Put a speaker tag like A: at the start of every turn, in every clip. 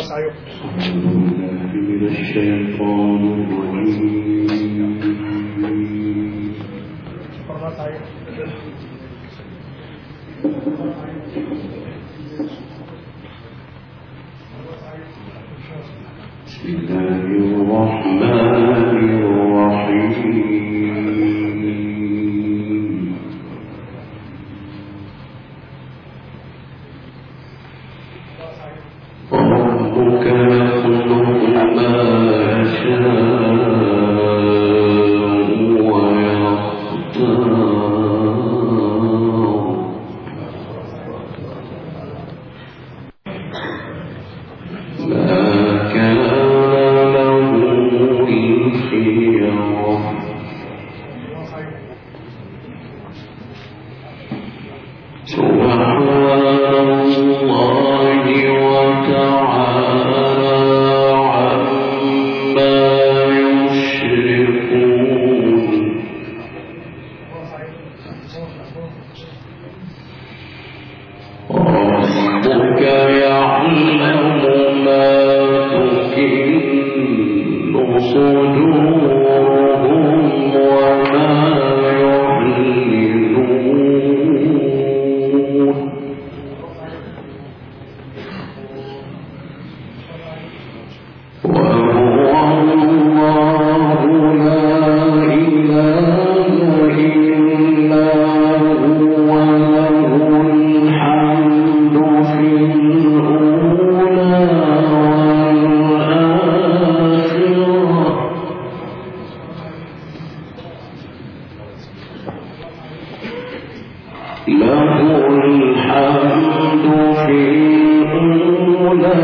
A: واس ايوب
B: من الشيطان الرجيم
A: واس ايوب
B: بسم الله الرحمن له الحمد في الأولى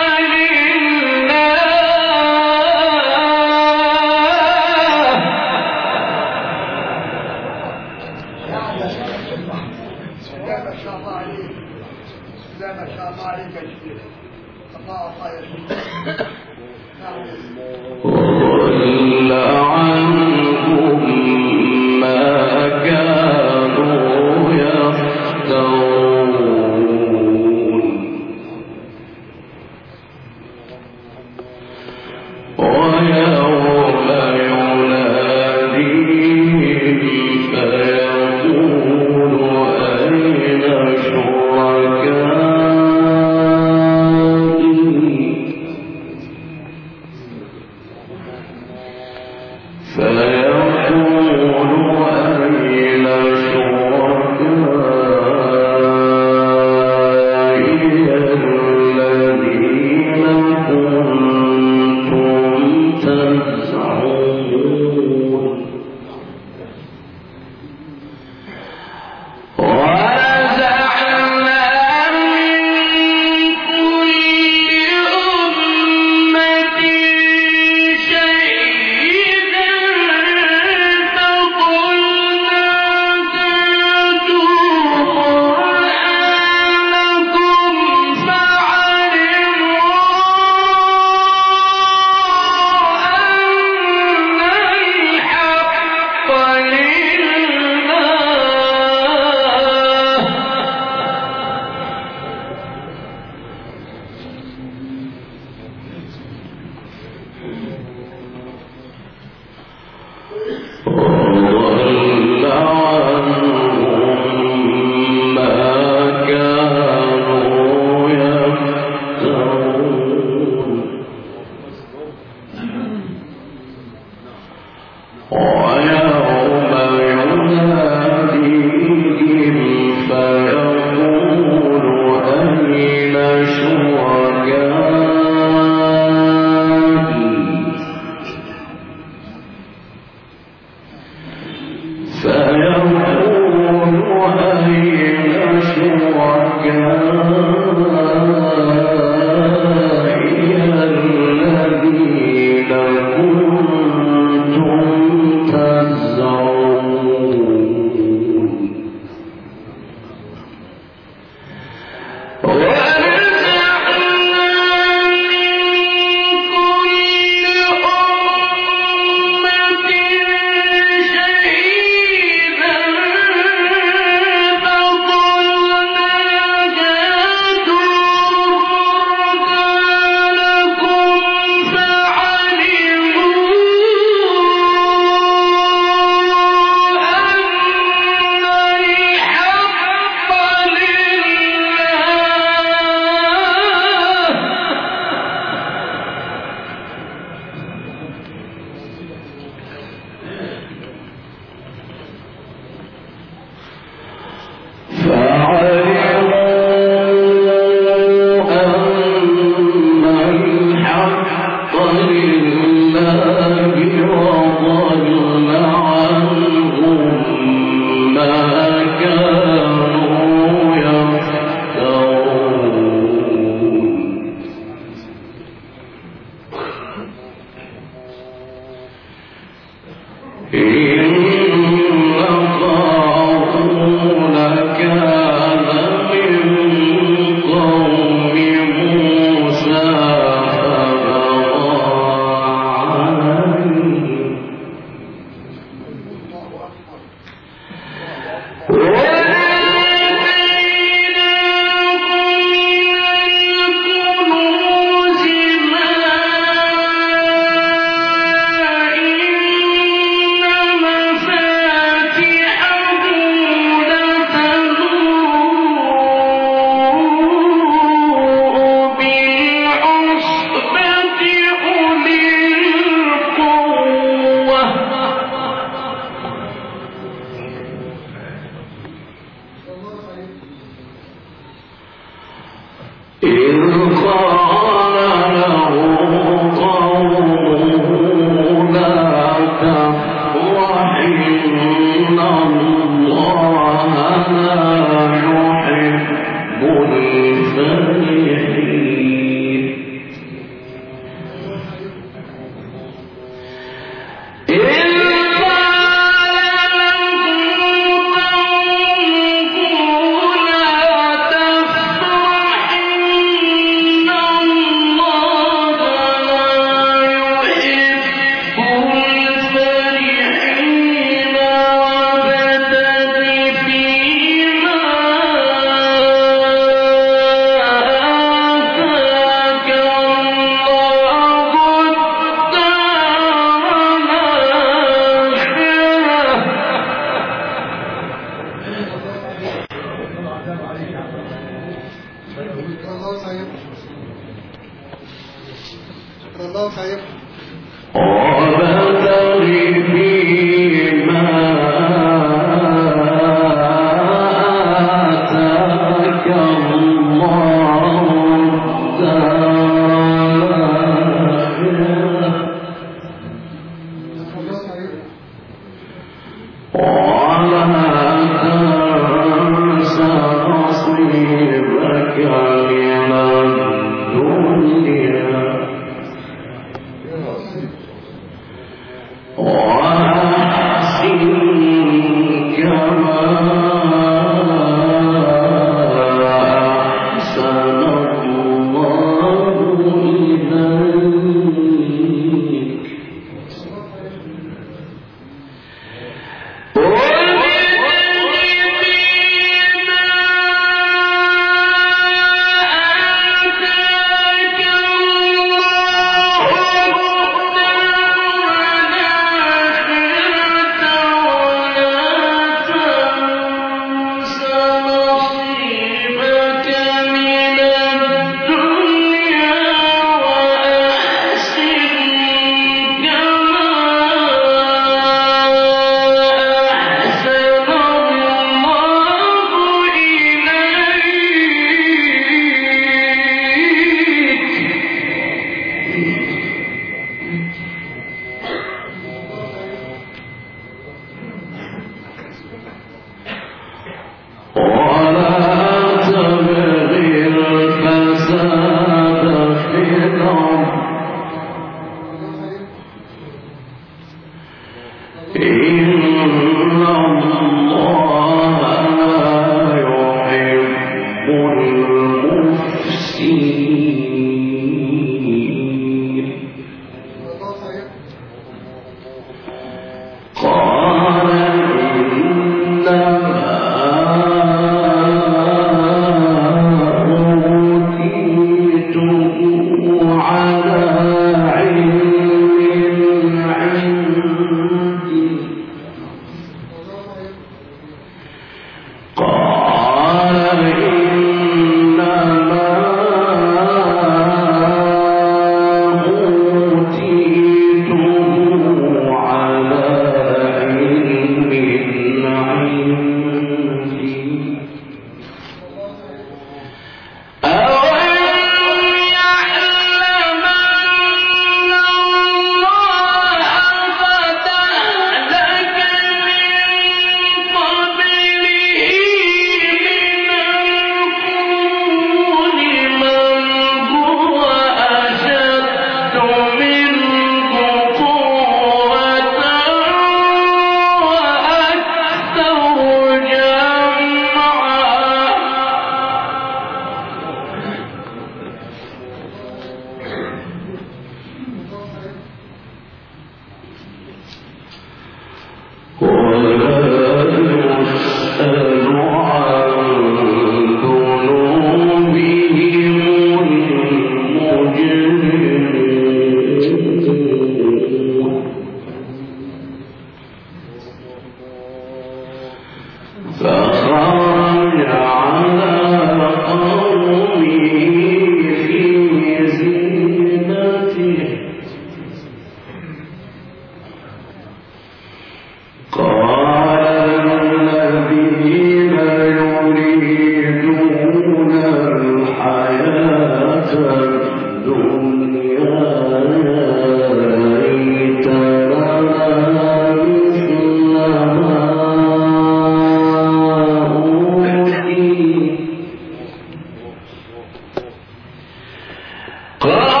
B: Oh!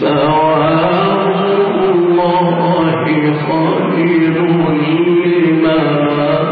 B: ثواب الله خير لمن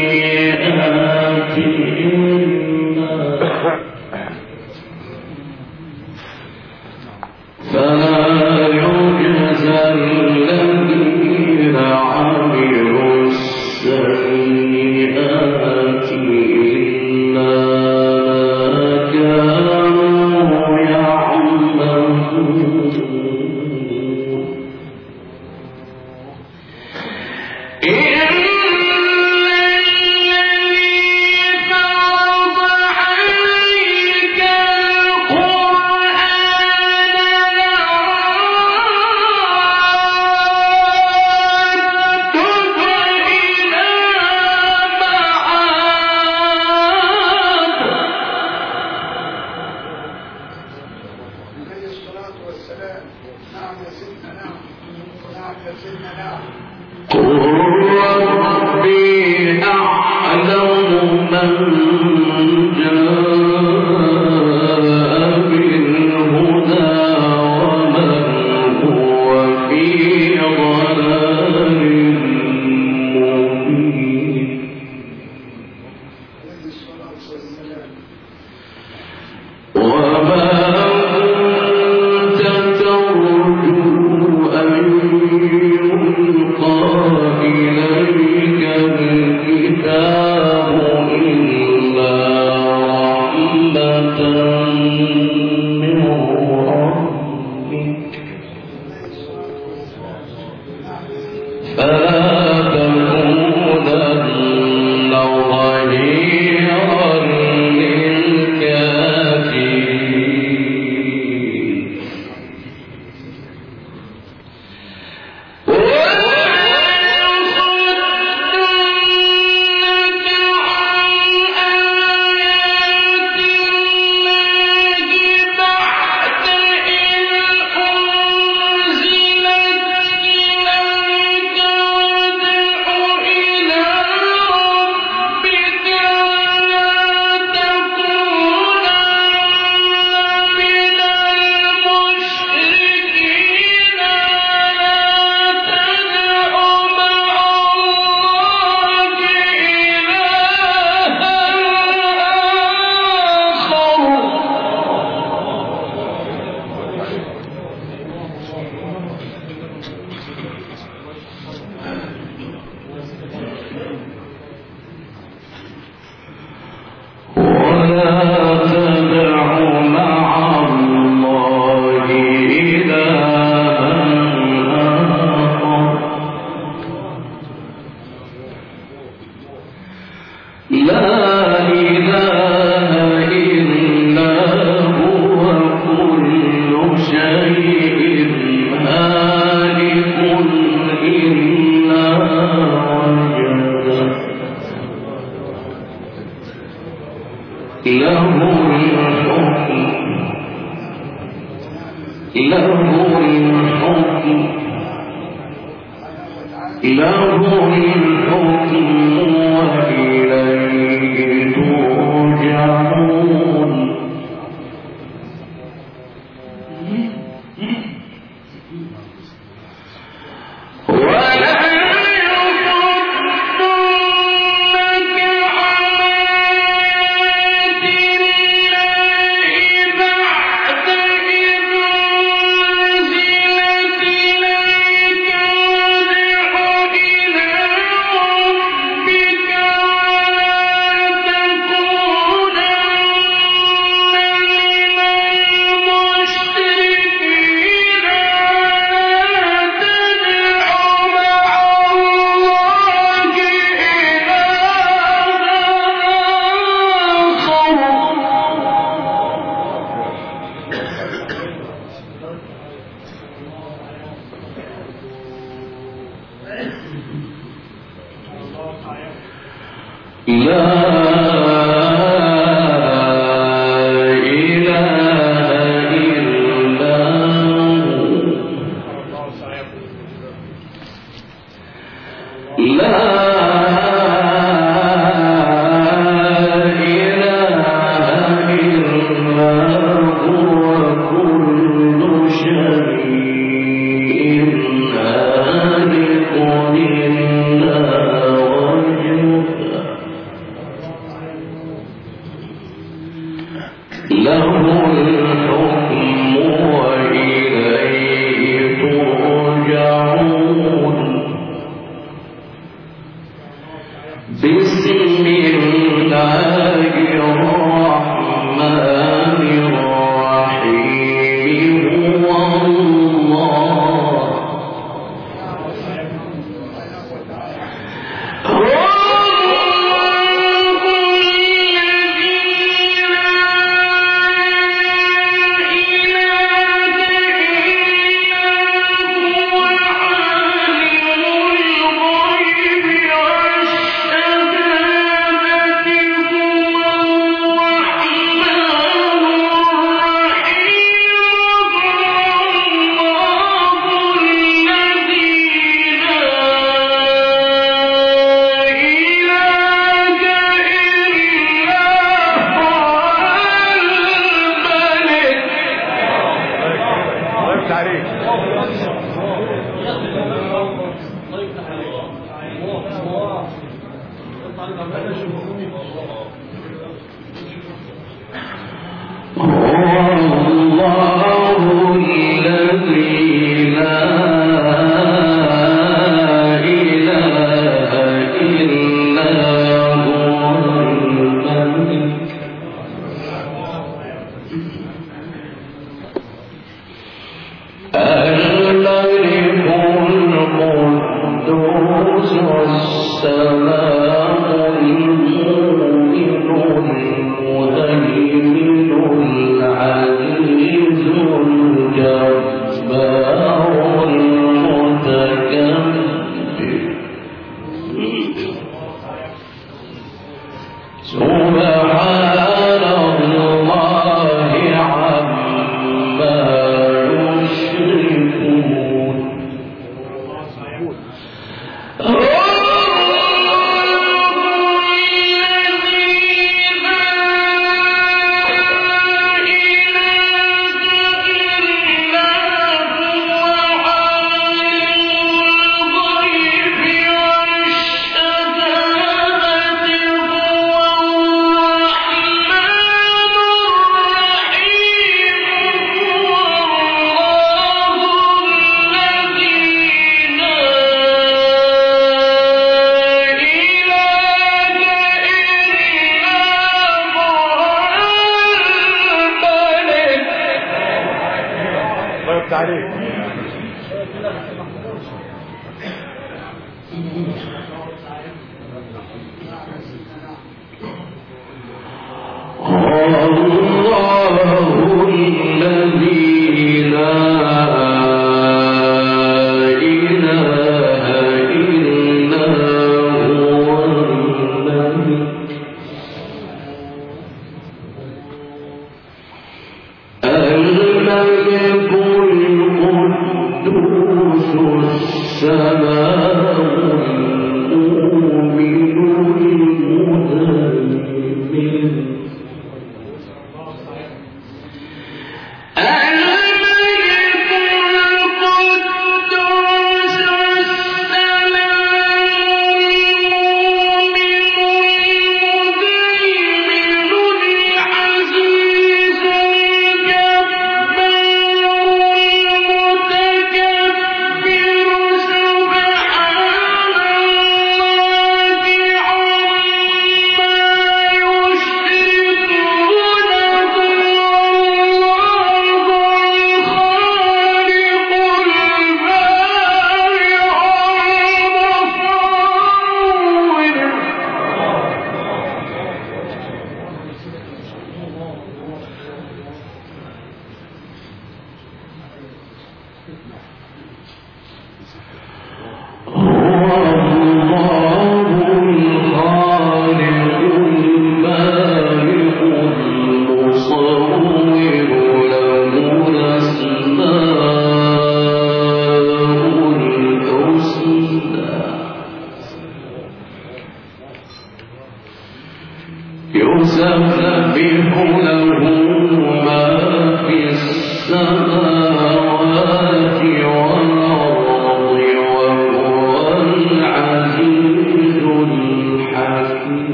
B: إليك الكتاب إلا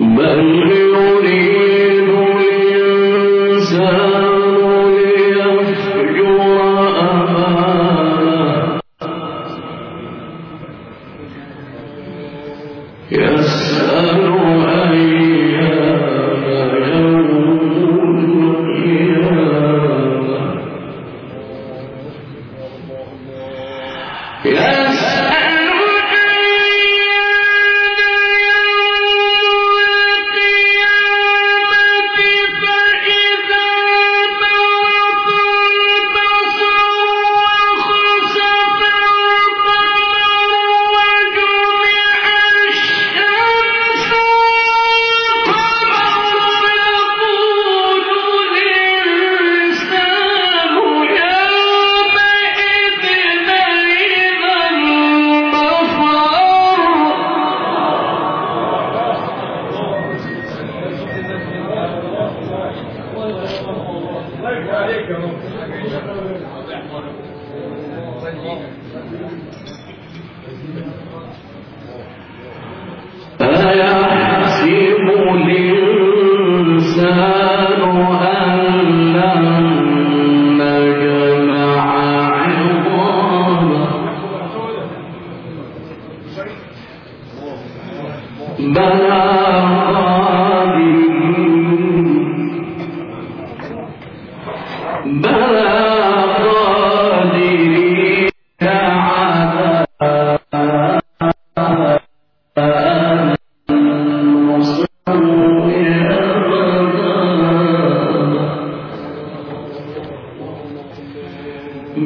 B: میں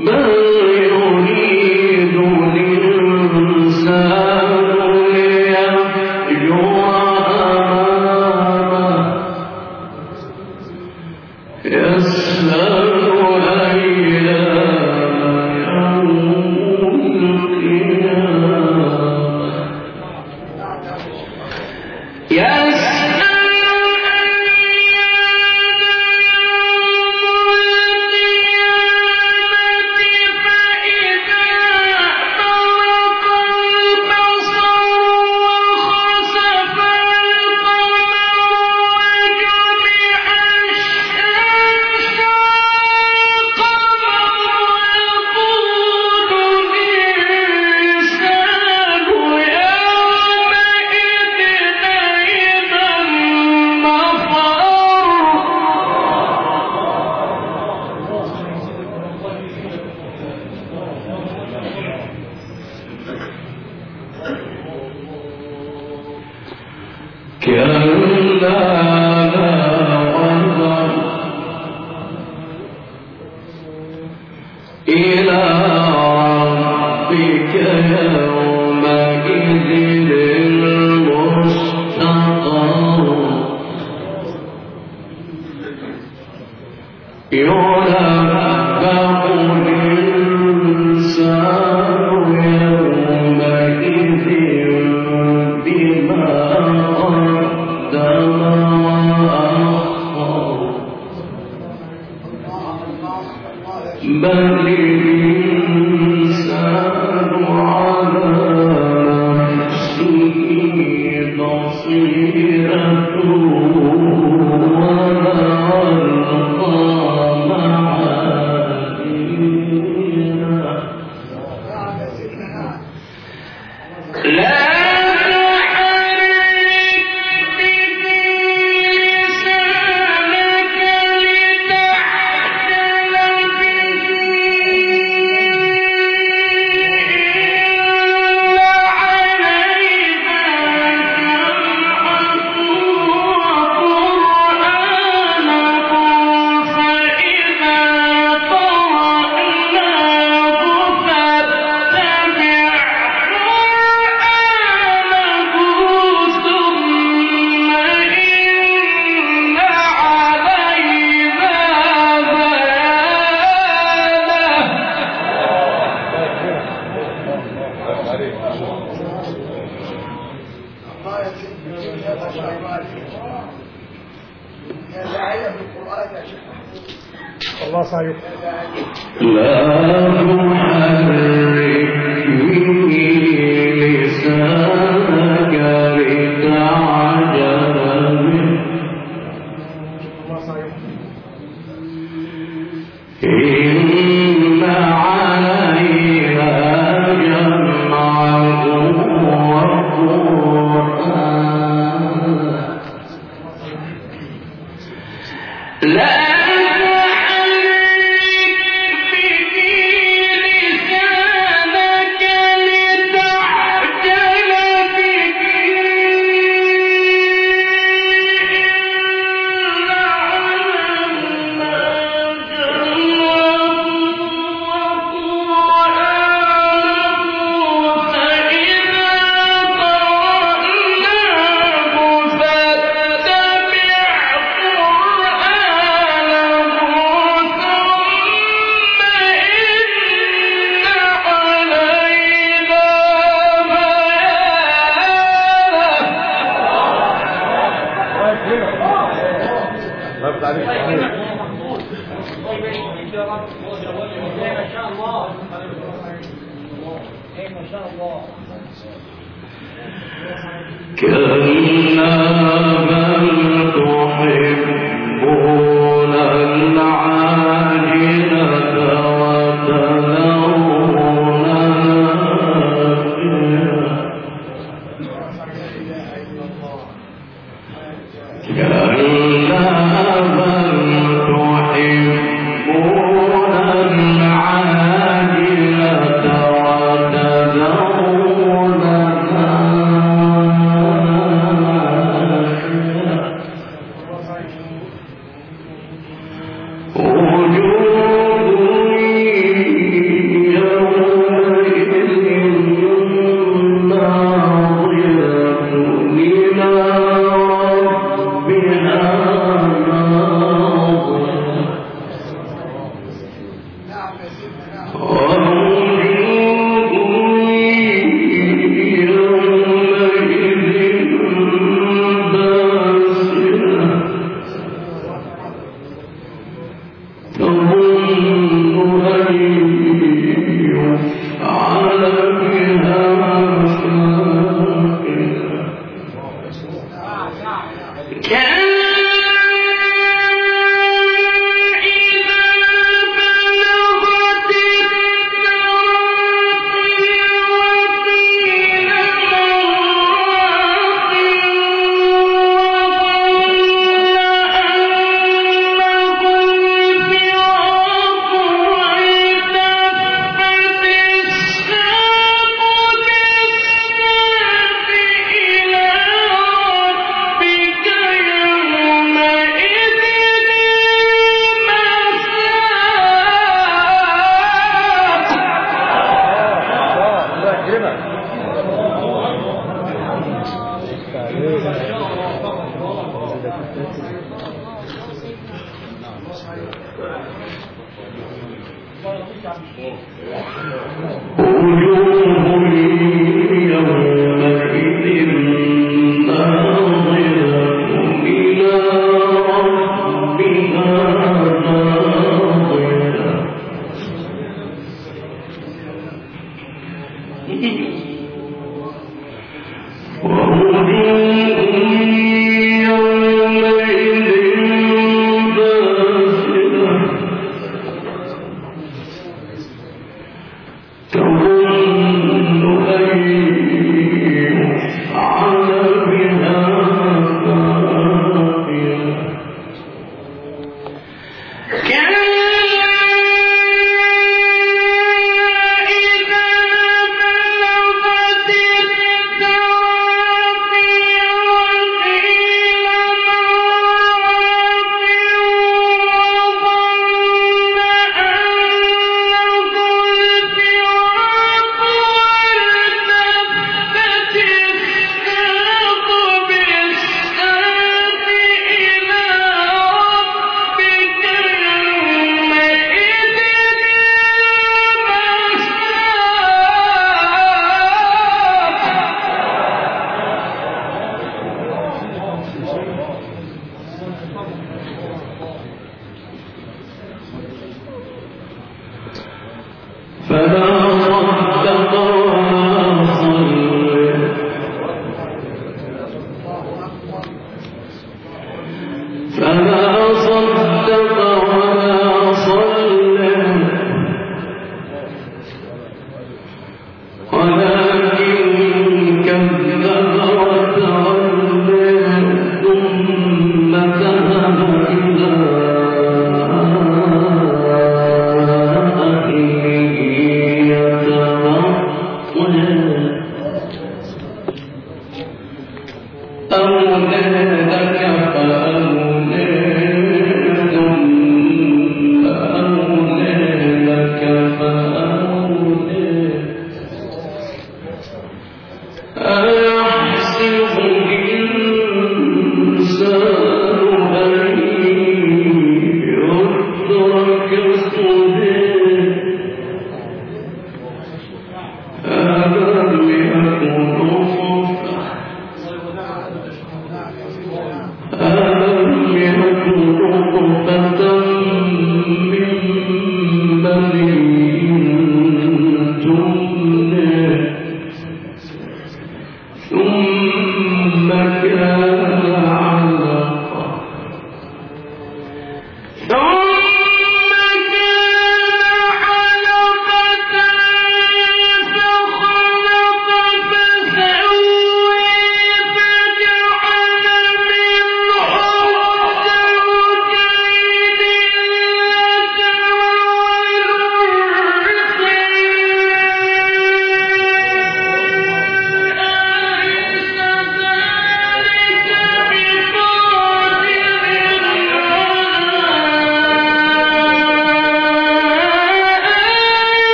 B: know